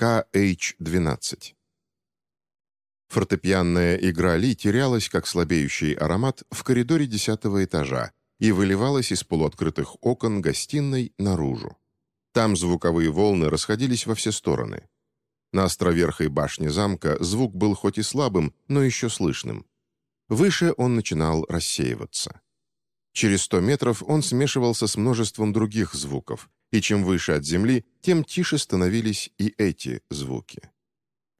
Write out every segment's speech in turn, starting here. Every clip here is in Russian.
KH-12. Фортепианная игра Ли терялась, как слабеющий аромат, в коридоре десятого этажа и выливалась из полуоткрытых окон гостиной наружу. Там звуковые волны расходились во все стороны. На островерхой башне замка звук был хоть и слабым, но еще слышным. Выше он начинал рассеиваться. Через сто метров он смешивался с множеством других звуков, и чем выше от земли, тем тише становились и эти звуки.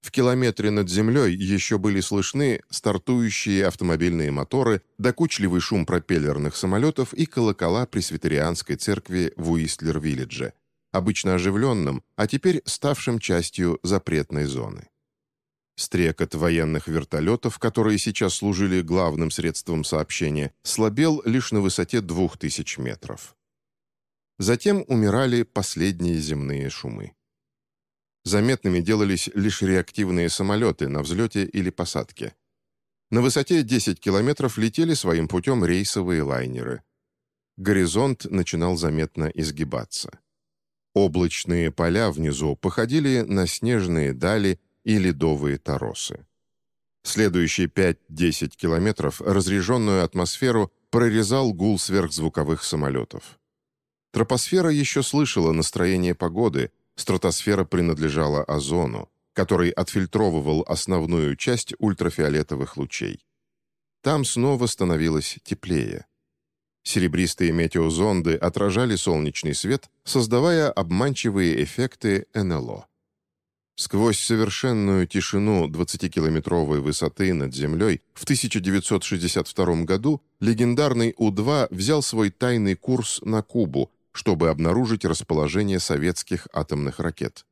В километре над землей еще были слышны стартующие автомобильные моторы, докучливый шум пропеллерных самолетов и колокола пресвитерианской церкви в Уистлер-Виллидже, обычно оживленным, а теперь ставшим частью запретной зоны. Стрекот военных вертолетов, которые сейчас служили главным средством сообщения, слабел лишь на высоте 2000 метров. Затем умирали последние земные шумы. Заметными делались лишь реактивные самолеты на взлете или посадке. На высоте 10 километров летели своим путем рейсовые лайнеры. Горизонт начинал заметно изгибаться. Облачные поля внизу походили на снежные дали и ледовые торосы. Следующие 5-10 километров разреженную атмосферу прорезал гул сверхзвуковых самолетов. Тропосфера еще слышала настроение погоды, стратосфера принадлежала озону, который отфильтровывал основную часть ультрафиолетовых лучей. Там снова становилось теплее. Серебристые метеозонды отражали солнечный свет, создавая обманчивые эффекты НЛО. Сквозь совершенную тишину 20-километровой высоты над Землей в 1962 году легендарный У-2 взял свой тайный курс на Кубу, чтобы обнаружить расположение советских атомных ракет.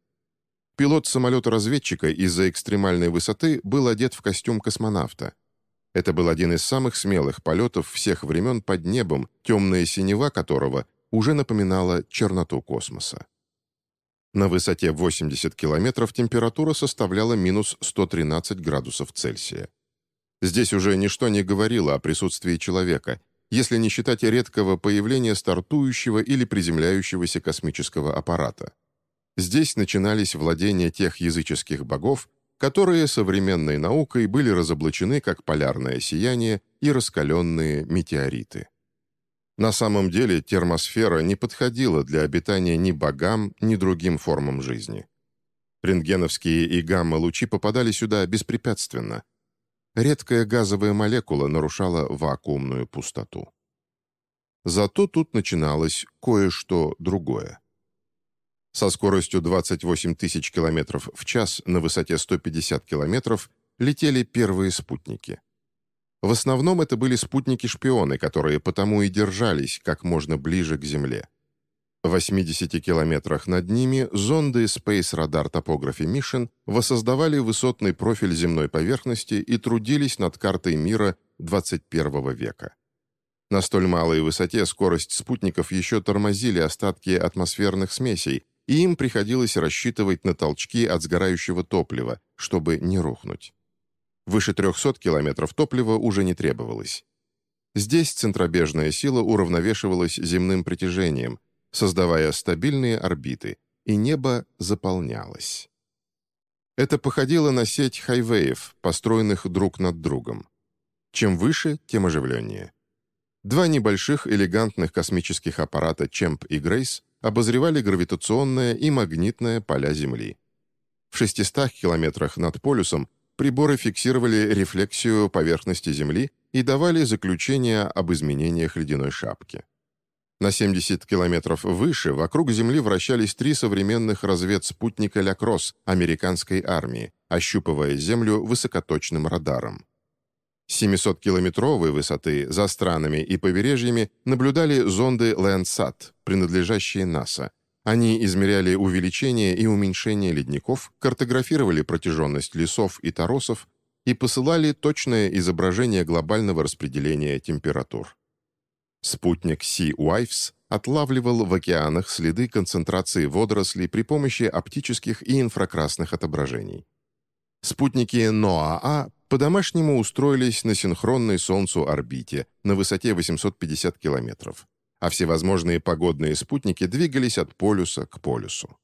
Пилот самолета-разведчика из-за экстремальной высоты был одет в костюм космонавта. Это был один из самых смелых полетов всех времен под небом, темная синева которого уже напоминала черноту космоса. На высоте 80 километров температура составляла минус 113 градусов Цельсия. Здесь уже ничто не говорило о присутствии человека, если не считать редкого появления стартующего или приземляющегося космического аппарата. Здесь начинались владения тех языческих богов, которые современной наукой были разоблачены как полярное сияние и раскаленные метеориты. На самом деле термосфера не подходила для обитания ни богам, ни другим формам жизни. Рентгеновские и гамма-лучи попадали сюда беспрепятственно, Редкая газовая молекула нарушала вакуумную пустоту. Зато тут начиналось кое-что другое. Со скоростью 28 тысяч километров в час на высоте 150 километров летели первые спутники. В основном это были спутники-шпионы, которые потому и держались как можно ближе к Земле. В 80 километрах над ними зонды Space Radar Topography Mission воссоздавали высотный профиль земной поверхности и трудились над картой мира 21 века. На столь малой высоте скорость спутников еще тормозили остатки атмосферных смесей, и им приходилось рассчитывать на толчки от сгорающего топлива, чтобы не рухнуть. Выше 300 километров топлива уже не требовалось. Здесь центробежная сила уравновешивалась земным притяжением, создавая стабильные орбиты, и небо заполнялось. Это походило на сеть хайвеев, построенных друг над другом. Чем выше, тем оживленнее. Два небольших элегантных космических аппарата «Чемп» и «Грейс» обозревали гравитационное и магнитное поля Земли. В 600 километрах над полюсом приборы фиксировали рефлексию поверхности Земли и давали заключение об изменениях ледяной шапки. На 70 километров выше вокруг Земли вращались три современных разведспутника «Ля-Кросс» американской армии, ощупывая Землю высокоточным радаром. С 700-километровой высоты за странами и побережьями наблюдали зонды Landsat, принадлежащие НАСА. Они измеряли увеличение и уменьшение ледников, картографировали протяженность лесов и торосов и посылали точное изображение глобального распределения температур. Спутник Sea Wives отлавливал в океанах следы концентрации водорослей при помощи оптических и инфракрасных отображений. Спутники NOAA по-домашнему устроились на синхронной Солнцу орбите на высоте 850 километров, а всевозможные погодные спутники двигались от полюса к полюсу.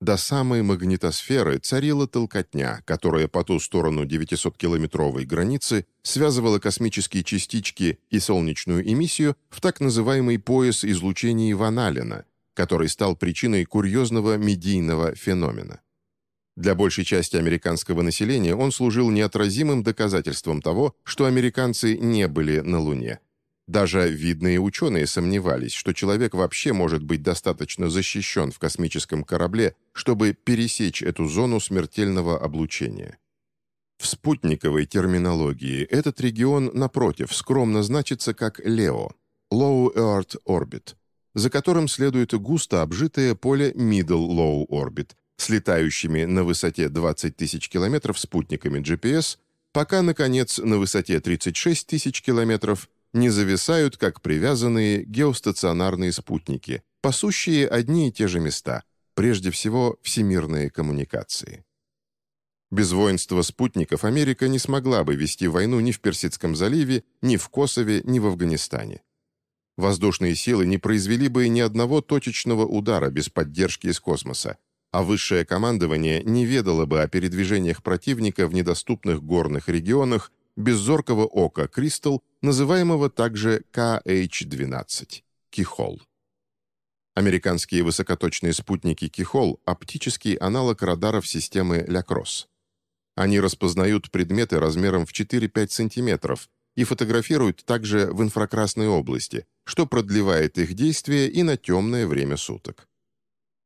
До самой магнитосферы царила толкотня, которая по ту сторону 900-километровой границы связывала космические частички и солнечную эмиссию в так называемый пояс излучений Ван Аллена, который стал причиной курьезного медийного феномена. Для большей части американского населения он служил неотразимым доказательством того, что американцы не были на Луне – даже видные ученые сомневались, что человек вообще может быть достаточно защищен в космическом корабле, чтобы пересечь эту зону смертельного облучения. В спутниковой терминологии этот регион, напротив, скромно значится как LEO – Low Earth Orbit, за которым следует густо обжитое поле Middle Low Orbit с летающими на высоте 20 тысяч километров спутниками GPS, пока, наконец, на высоте 36 тысяч километров – не зависают, как привязанные геостационарные спутники, пасущие одни и те же места, прежде всего всемирные коммуникации. Без воинства спутников Америка не смогла бы вести войну ни в Персидском заливе, ни в Косове, ни в Афганистане. Воздушные силы не произвели бы ни одного точечного удара без поддержки из космоса, а высшее командование не ведало бы о передвижениях противника в недоступных горных регионах без зоркого ока «Кристалл», называемого также KH-12 – «Кихол». Американские высокоточные спутники «Кихол» – оптический аналог радаров системы «Ля-Кросс». Они распознают предметы размером в 4-5 сантиметров и фотографируют также в инфракрасной области, что продлевает их действие и на темное время суток.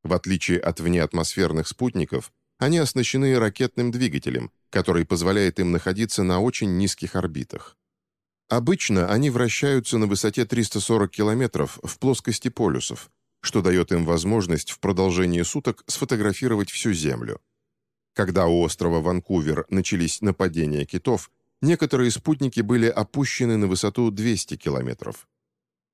В отличие от внеатмосферных спутников, они оснащены ракетным двигателем, который позволяет им находиться на очень низких орбитах. Обычно они вращаются на высоте 340 километров в плоскости полюсов, что дает им возможность в продолжении суток сфотографировать всю Землю. Когда у острова Ванкувер начались нападения китов, некоторые спутники были опущены на высоту 200 километров.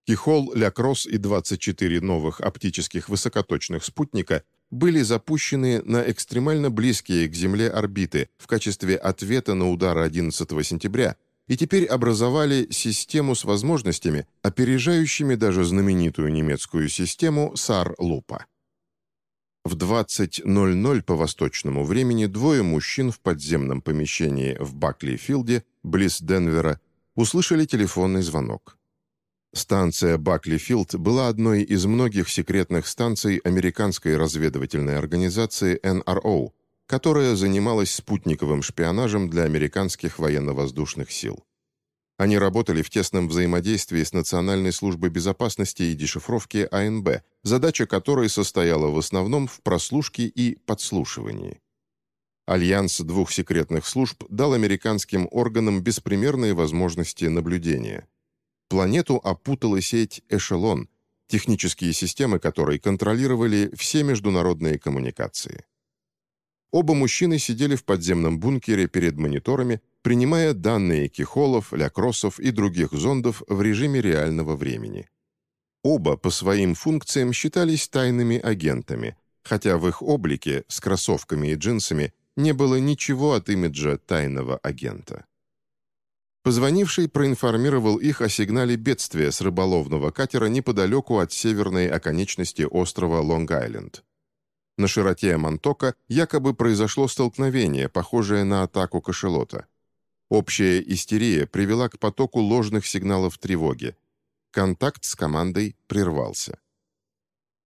Кихол, Ля-Кросс и 24 новых оптических высокоточных спутника были запущены на экстремально близкие к Земле орбиты в качестве ответа на удар 11 сентября и теперь образовали систему с возможностями, опережающими даже знаменитую немецкую систему САР-Лупа. В 20.00 по восточному времени двое мужчин в подземном помещении в Бакли-Филде, близ Денвера, услышали телефонный звонок. Станция Баклифилд была одной из многих секретных станций американской разведывательной организации NRO, которая занималась спутниковым шпионажем для американских военно-воздушных сил. Они работали в тесном взаимодействии с Национальной службой безопасности и дешифровки АНБ, задача которой состояла в основном в прослушке и подслушивании. Альянс двух секретных служб дал американским органам беспримерные возможности наблюдения – Планету опутала сеть «Эшелон», технические системы которой контролировали все международные коммуникации. Оба мужчины сидели в подземном бункере перед мониторами, принимая данные кихоулов, лакроссов и других зондов в режиме реального времени. Оба по своим функциям считались тайными агентами, хотя в их облике с кроссовками и джинсами не было ничего от имиджа тайного агента. Позвонивший проинформировал их о сигнале бедствия с рыболовного катера неподалеку от северной оконечности острова Лонг-Айленд. На широте Монтока якобы произошло столкновение, похожее на атаку кашелота. Общая истерия привела к потоку ложных сигналов тревоги. Контакт с командой прервался.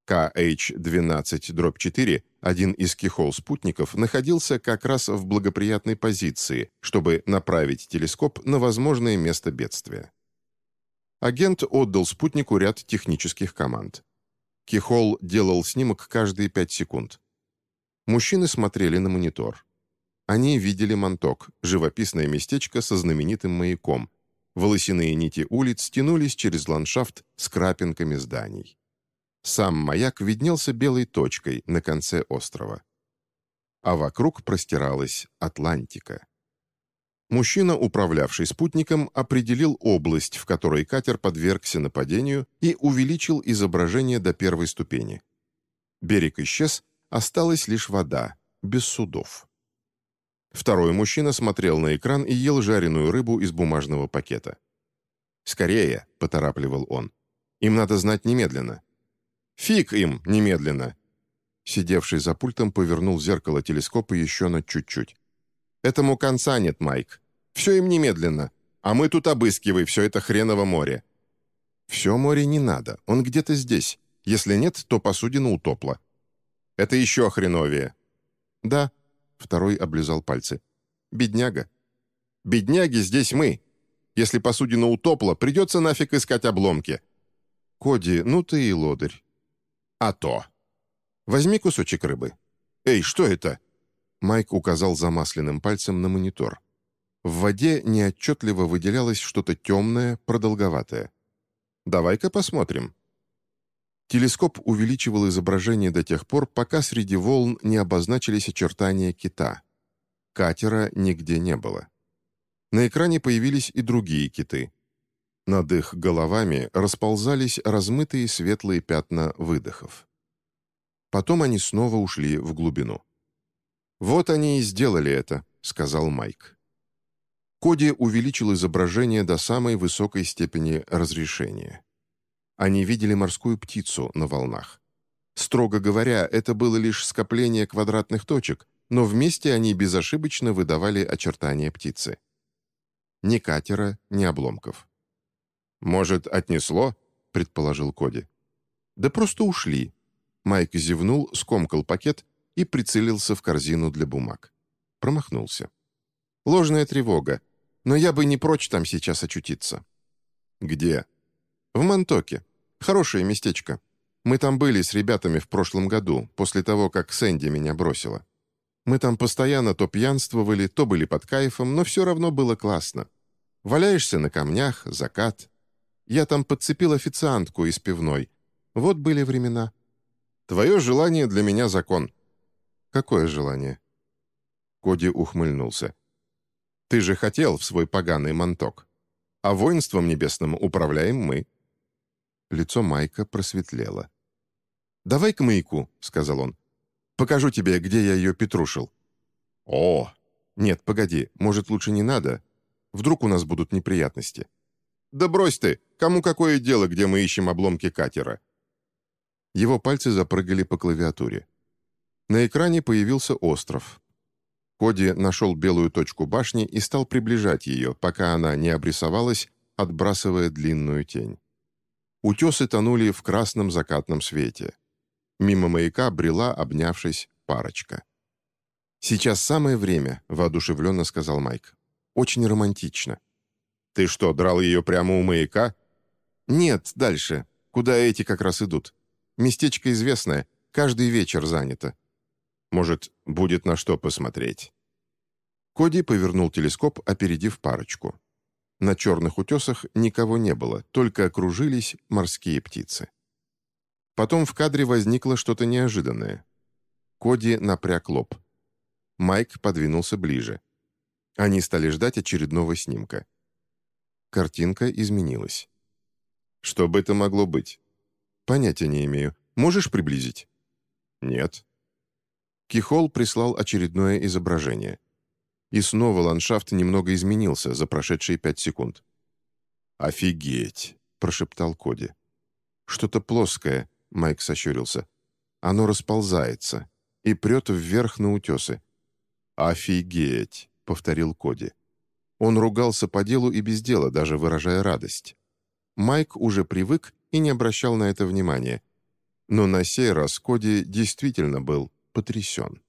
KH-12-4, один из кихол-спутников, находился как раз в благоприятной позиции, чтобы направить телескоп на возможное место бедствия. Агент отдал спутнику ряд технических команд. Кихол делал снимок каждые 5 секунд. Мужчины смотрели на монитор. Они видели Монток, живописное местечко со знаменитым маяком. Волосяные нити улиц тянулись через ландшафт с крапинками зданий. Сам маяк виднелся белой точкой на конце острова. А вокруг простиралась Атлантика. Мужчина, управлявший спутником, определил область, в которой катер подвергся нападению и увеличил изображение до первой ступени. Берег исчез, осталась лишь вода, без судов. Второй мужчина смотрел на экран и ел жареную рыбу из бумажного пакета. «Скорее», — поторапливал он. «Им надо знать немедленно. «Фиг им!» немедленно. Сидевший за пультом повернул зеркало телескопа еще на чуть-чуть. «Этому конца нет, Майк. Все им немедленно. А мы тут обыскивай все это хреново море». «Все море не надо. Он где-то здесь. Если нет, то посудина утопла». «Это еще хреновее». «Да». Второй облизал пальцы. «Бедняга». «Бедняги здесь мы. Если посудина утопла, придется нафиг искать обломки». «Коди, ну ты и лодырь». «А то». Возьми кусочек рыбы». «Эй, что это?» Майк указал замасленным пальцем на монитор. В воде неотчетливо выделялось что-то темное, продолговатое. «Давай-ка посмотрим». Телескоп увеличивал изображение до тех пор, пока среди волн не обозначились очертания кита. Катера нигде не было. На экране появились и другие киты. Над их головами расползались размытые светлые пятна выдохов. Потом они снова ушли в глубину. «Вот они и сделали это», — сказал Майк. Коди увеличил изображение до самой высокой степени разрешения. Они видели морскую птицу на волнах. Строго говоря, это было лишь скопление квадратных точек, но вместе они безошибочно выдавали очертания птицы. Ни катера, ни обломков. «Может, отнесло?» — предположил Коди. «Да просто ушли», Майк зевнул, скомкал пакет и прицелился в корзину для бумаг. Промахнулся. «Ложная тревога. Но я бы не прочь там сейчас очутиться». «Где?» «В Монтоке. Хорошее местечко. Мы там были с ребятами в прошлом году, после того, как Сэнди меня бросила. Мы там постоянно то пьянствовали, то были под кайфом, но все равно было классно. Валяешься на камнях, закат. Я там подцепил официантку из пивной. Вот были времена». Твое желание для меня закон». «Какое желание?» Коди ухмыльнулся. «Ты же хотел в свой поганый манток. А воинством небесным управляем мы». Лицо Майка просветлело. «Давай к маяку», — сказал он. «Покажу тебе, где я ее петрушил». «О! Нет, погоди, может, лучше не надо? Вдруг у нас будут неприятности». «Да брось ты! Кому какое дело, где мы ищем обломки катера? Его пальцы запрыгали по клавиатуре. На экране появился остров. Коди нашел белую точку башни и стал приближать ее, пока она не обрисовалась, отбрасывая длинную тень. Утесы тонули в красном закатном свете. Мимо маяка брела, обнявшись, парочка. «Сейчас самое время», — воодушевленно сказал Майк. «Очень романтично». «Ты что, драл ее прямо у маяка?» «Нет, дальше, куда эти как раз идут. Местечко известное, каждый вечер занято. Может, будет на что посмотреть». Коди повернул телескоп, опередив парочку. На черных утесах никого не было, только окружились морские птицы. Потом в кадре возникло что-то неожиданное. Коди напряг лоб. Майк подвинулся ближе. Они стали ждать очередного снимка. Картинка изменилась. Что бы это могло быть? «Понятия не имею. Можешь приблизить?» «Нет». Кихол прислал очередное изображение. И снова ландшафт немного изменился за прошедшие пять секунд. «Офигеть!» — прошептал Коди. «Что-то плоское», — Майк сощурился. «Оно расползается и прет вверх на утесы». «Офигеть!» — повторил Коди. Он ругался по делу и без дела, даже выражая радость. Майк уже привык и не обращал на это внимания. Но на сей раз Коди действительно был потрясен.